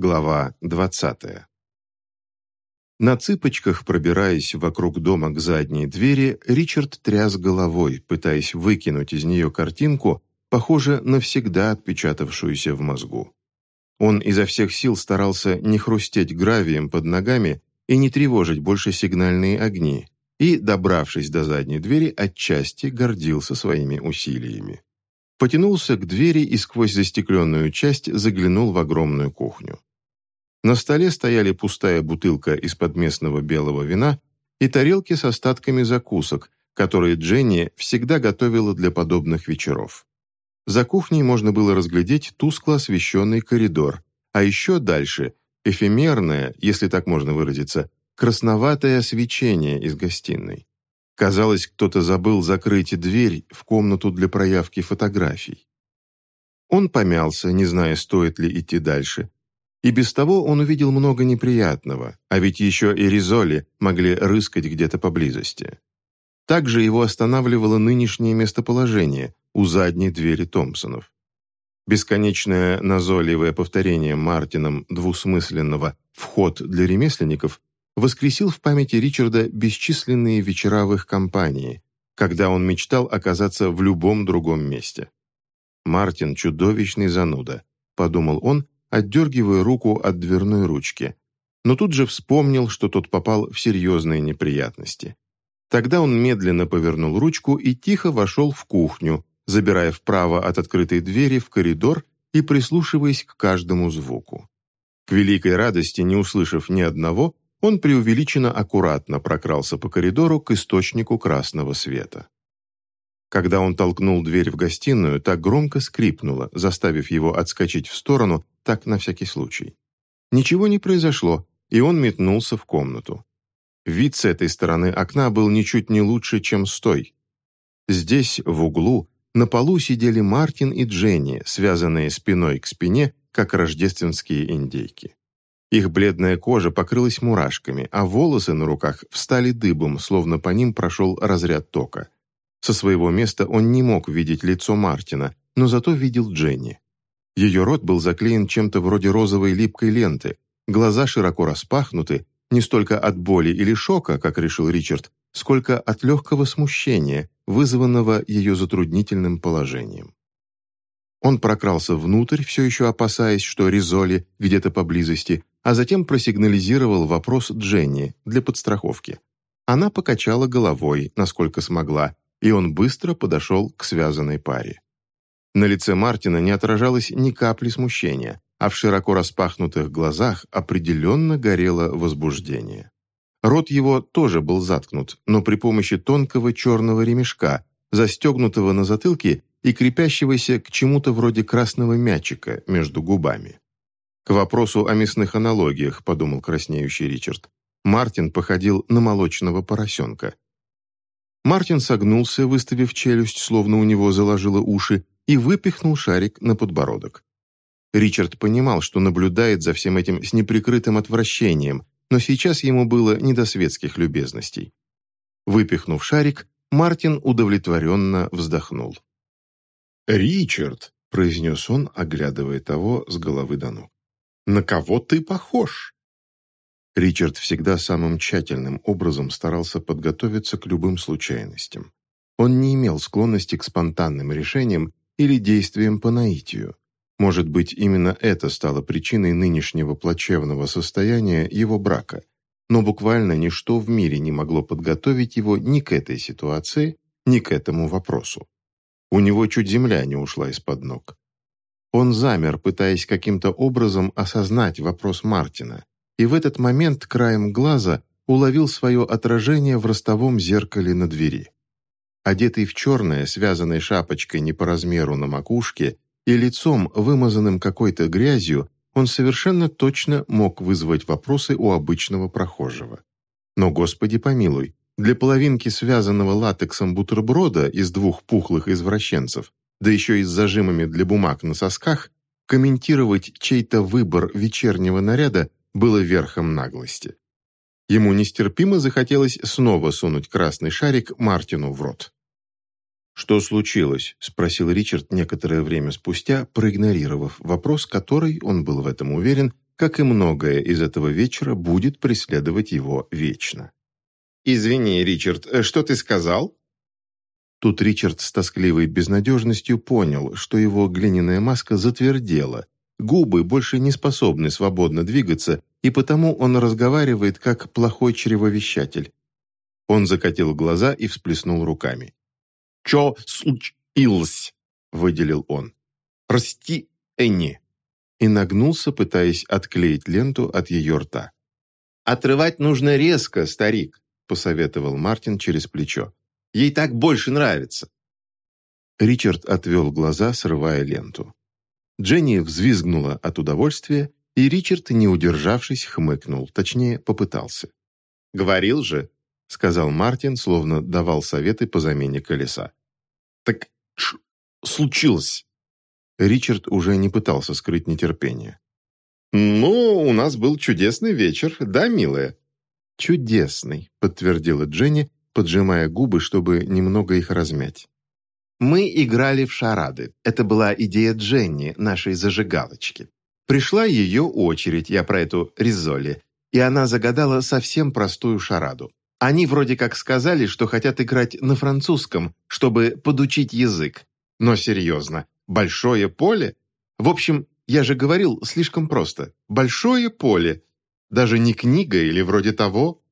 Глава 20. На цыпочках, пробираясь вокруг дома к задней двери, Ричард тряс головой, пытаясь выкинуть из нее картинку, похоже, навсегда отпечатавшуюся в мозгу. Он изо всех сил старался не хрустеть гравием под ногами и не тревожить больше сигнальные огни, и, добравшись до задней двери, отчасти гордился своими усилиями. Потянулся к двери и сквозь застекленную часть заглянул в огромную кухню. На столе стояли пустая бутылка из-под местного белого вина и тарелки с остатками закусок, которые Дженни всегда готовила для подобных вечеров. За кухней можно было разглядеть тускло освещенный коридор, а еще дальше – эфемерное, если так можно выразиться, красноватое свечение из гостиной. Казалось, кто-то забыл закрыть дверь в комнату для проявки фотографий. Он помялся, не зная, стоит ли идти дальше, и без того он увидел много неприятного, а ведь еще и Ризоли могли рыскать где-то поблизости. Также его останавливало нынешнее местоположение у задней двери Томпсонов. Бесконечное назойливое повторение Мартином двусмысленного «вход для ремесленников» воскресил в памяти Ричарда бесчисленные вечера в их компании, когда он мечтал оказаться в любом другом месте. «Мартин – чудовищный зануда», – подумал он отдергивая руку от дверной ручки. Но тут же вспомнил, что тот попал в серьезные неприятности. Тогда он медленно повернул ручку и тихо вошел в кухню, забирая вправо от открытой двери в коридор и прислушиваясь к каждому звуку. К великой радости, не услышав ни одного, он преувеличенно аккуратно прокрался по коридору к источнику красного света. Когда он толкнул дверь в гостиную, так громко скрипнула, заставив его отскочить в сторону так на всякий случай. Ничего не произошло, и он метнулся в комнату. Вид с этой стороны окна был ничуть не лучше, чем с той. Здесь, в углу, на полу сидели Мартин и Дженни, связанные спиной к спине, как рождественские индейки. Их бледная кожа покрылась мурашками, а волосы на руках встали дыбом, словно по ним прошел разряд тока. Со своего места он не мог видеть лицо Мартина, но зато видел Дженни. Ее рот был заклеен чем-то вроде розовой липкой ленты, глаза широко распахнуты, не столько от боли или шока, как решил Ричард, сколько от легкого смущения, вызванного ее затруднительным положением. Он прокрался внутрь, все еще опасаясь, что Ризоли где-то поблизости, а затем просигнализировал вопрос Дженни для подстраховки. Она покачала головой, насколько смогла, и он быстро подошел к связанной паре. На лице Мартина не отражалось ни капли смущения, а в широко распахнутых глазах определенно горело возбуждение. Рот его тоже был заткнут, но при помощи тонкого черного ремешка, застегнутого на затылке и крепящегося к чему-то вроде красного мячика между губами. К вопросу о мясных аналогиях, подумал краснеющий Ричард, Мартин походил на молочного поросенка. Мартин согнулся, выставив челюсть, словно у него заложило уши, и выпихнул шарик на подбородок. Ричард понимал, что наблюдает за всем этим с неприкрытым отвращением, но сейчас ему было не до светских любезностей. Выпихнув шарик, Мартин удовлетворенно вздохнул. «Ричард», — произнес он, оглядывая того с головы до ног, — «на кого ты похож?» Ричард всегда самым тщательным образом старался подготовиться к любым случайностям. Он не имел склонности к спонтанным решениям или действием по наитию. Может быть, именно это стало причиной нынешнего плачевного состояния его брака, но буквально ничто в мире не могло подготовить его ни к этой ситуации, ни к этому вопросу. У него чуть земля не ушла из-под ног. Он замер, пытаясь каким-то образом осознать вопрос Мартина, и в этот момент краем глаза уловил свое отражение в ростовом зеркале на двери одетый в черное, связанной шапочкой не по размеру на макушке и лицом, вымазанным какой-то грязью, он совершенно точно мог вызвать вопросы у обычного прохожего. Но, Господи помилуй, для половинки связанного латексом бутерброда из двух пухлых извращенцев, да еще и с зажимами для бумаг на сосках, комментировать чей-то выбор вечернего наряда было верхом наглости. Ему нестерпимо захотелось снова сунуть красный шарик Мартину в рот. «Что случилось?» – спросил Ричард некоторое время спустя, проигнорировав вопрос, который, он был в этом уверен, как и многое из этого вечера будет преследовать его вечно. «Извини, Ричард, э, что ты сказал?» Тут Ричард с тоскливой безнадежностью понял, что его глиняная маска затвердела, губы больше не способны свободно двигаться, и потому он разговаривает как плохой чревовещатель. Он закатил глаза и всплеснул руками. «Чё случилось?» — выделил он. «Прости, Энни!» И нагнулся, пытаясь отклеить ленту от ее рта. «Отрывать нужно резко, старик», — посоветовал Мартин через плечо. Ей так больше нравится». Ричард отвел глаза, срывая ленту. Дженни взвизгнула от удовольствия, и Ричард, не удержавшись, хмыкнул, точнее, попытался. «Говорил же», — сказал Мартин, словно давал советы по замене колеса. «Так случилось?» Ричард уже не пытался скрыть нетерпение. «Ну, у нас был чудесный вечер, да, милая?» «Чудесный», — подтвердила Дженни, поджимая губы, чтобы немного их размять. Мы играли в шарады. Это была идея Дженни, нашей зажигалочки. Пришла ее очередь, я про эту Ризоли, и она загадала совсем простую шараду. Они вроде как сказали, что хотят играть на французском, чтобы подучить язык. Но серьезно, большое поле? В общем, я же говорил слишком просто. Большое поле. Даже не книга или вроде того.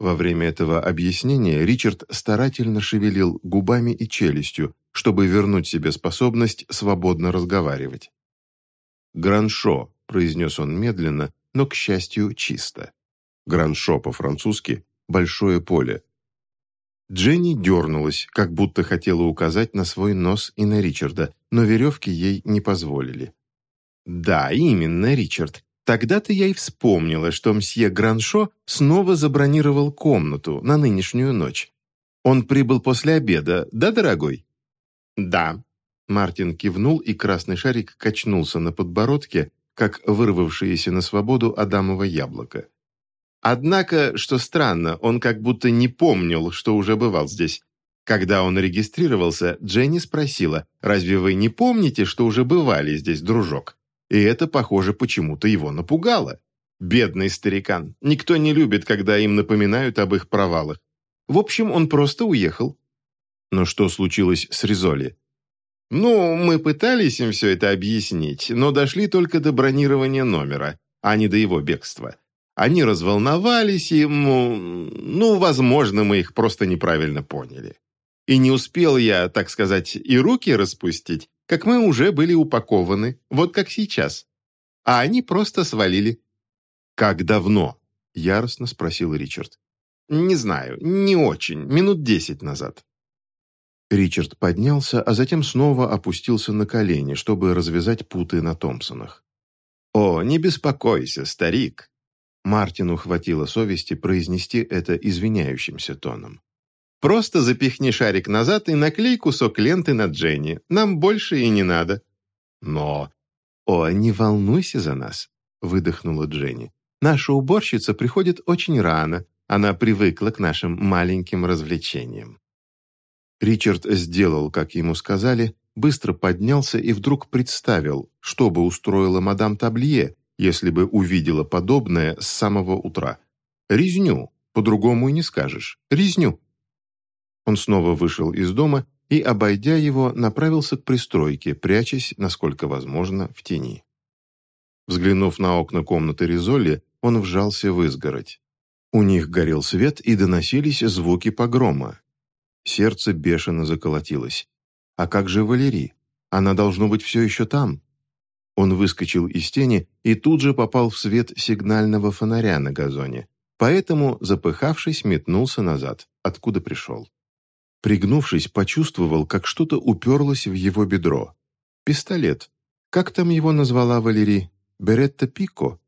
Во время этого объяснения Ричард старательно шевелил губами и челюстью, чтобы вернуть себе способность свободно разговаривать. «Граншо», — произнес он медленно, но, к счастью, чисто. «Граншо» по-французски «большое поле». Дженни дернулась, как будто хотела указать на свой нос и на Ричарда, но веревки ей не позволили. «Да, именно, Ричард. Тогда-то я и вспомнила, что мсье Граншо снова забронировал комнату на нынешнюю ночь. Он прибыл после обеда, да, дорогой?» «Да». Мартин кивнул, и красный шарик качнулся на подбородке, как вырвавшееся на свободу Адамово яблоко. Однако, что странно, он как будто не помнил, что уже бывал здесь. Когда он регистрировался, Дженни спросила, «Разве вы не помните, что уже бывали здесь, дружок?» И это, похоже, почему-то его напугало. Бедный старикан. Никто не любит, когда им напоминают об их провалах. В общем, он просто уехал. Но что случилось с Ризоли? Ну, мы пытались им все это объяснить, но дошли только до бронирования номера, а не до его бегства. Они разволновались и, ну, возможно, мы их просто неправильно поняли. И не успел я, так сказать, и руки распустить, как мы уже были упакованы, вот как сейчас. А они просто свалили. «Как давно?» – яростно спросил Ричард. «Не знаю, не очень, минут десять назад». Ричард поднялся, а затем снова опустился на колени, чтобы развязать путы на Томпсонах. «О, не беспокойся, старик!» Мартину хватило совести произнести это извиняющимся тоном. Просто запихни шарик назад и наклей кусок ленты на Дженни. Нам больше и не надо». «Но...» «О, не волнуйся за нас», — выдохнула Дженни. «Наша уборщица приходит очень рано. Она привыкла к нашим маленьким развлечениям». Ричард сделал, как ему сказали, быстро поднялся и вдруг представил, что бы устроила мадам Таблие, если бы увидела подобное с самого утра. Резню, по-другому и не скажешь, резню. Он снова вышел из дома и, обойдя его, направился к пристройке, прячась, насколько возможно, в тени. Взглянув на окна комнаты Ризоли, он вжался в изгородь. У них горел свет и доносились звуки погрома. Сердце бешено заколотилось. А как же Валерий? Она должно быть все еще там. Он выскочил из тени и тут же попал в свет сигнального фонаря на газоне. Поэтому, запыхавшись, метнулся назад, откуда пришел. Пригнувшись, почувствовал, как что-то уперлось в его бедро. Пистолет. Как там его назвала Валерий? Беретта Пико?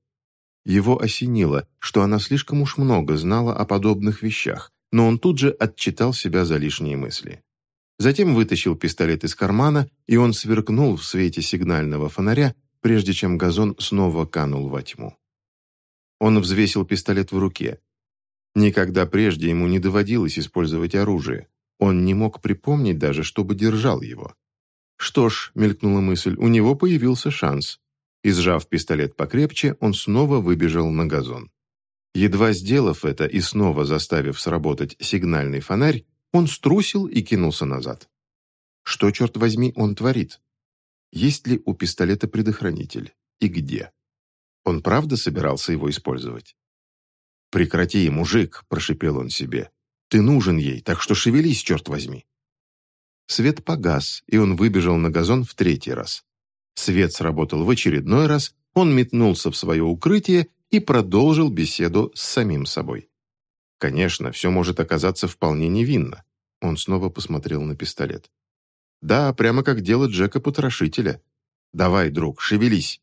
Его осенило, что она слишком уж много знала о подобных вещах, но он тут же отчитал себя за лишние мысли. Затем вытащил пистолет из кармана, и он сверкнул в свете сигнального фонаря, прежде чем газон снова канул во тьму. Он взвесил пистолет в руке. Никогда прежде ему не доводилось использовать оружие. Он не мог припомнить даже, чтобы держал его. Что ж, мелькнула мысль, у него появился шанс. И сжав пистолет покрепче, он снова выбежал на газон. Едва сделав это и снова заставив сработать сигнальный фонарь, он струсил и кинулся назад. Что, черт возьми, он творит? Есть ли у пистолета предохранитель? И где? Он правда собирался его использовать? «Прекрати, мужик!» – прошипел он себе. «Ты нужен ей, так что шевелись, черт возьми!» Свет погас, и он выбежал на газон в третий раз. Свет сработал в очередной раз, он метнулся в свое укрытие и продолжил беседу с самим собой. Конечно, все может оказаться вполне невинно. Он снова посмотрел на пистолет. Да, прямо как дело Джека-потрошителя. Давай, друг, шевелись.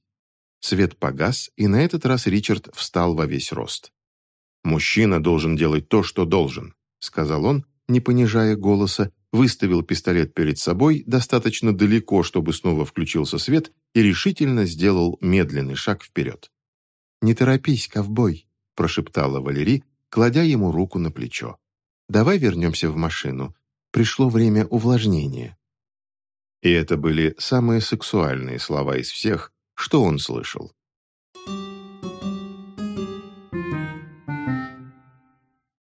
Свет погас, и на этот раз Ричард встал во весь рост. «Мужчина должен делать то, что должен», — сказал он, не понижая голоса, выставил пистолет перед собой достаточно далеко, чтобы снова включился свет, и решительно сделал медленный шаг вперед. «Не торопись, ковбой», — прошептала Валерий, кладя ему руку на плечо. «Давай вернемся в машину. Пришло время увлажнения». И это были самые сексуальные слова из всех, что он слышал.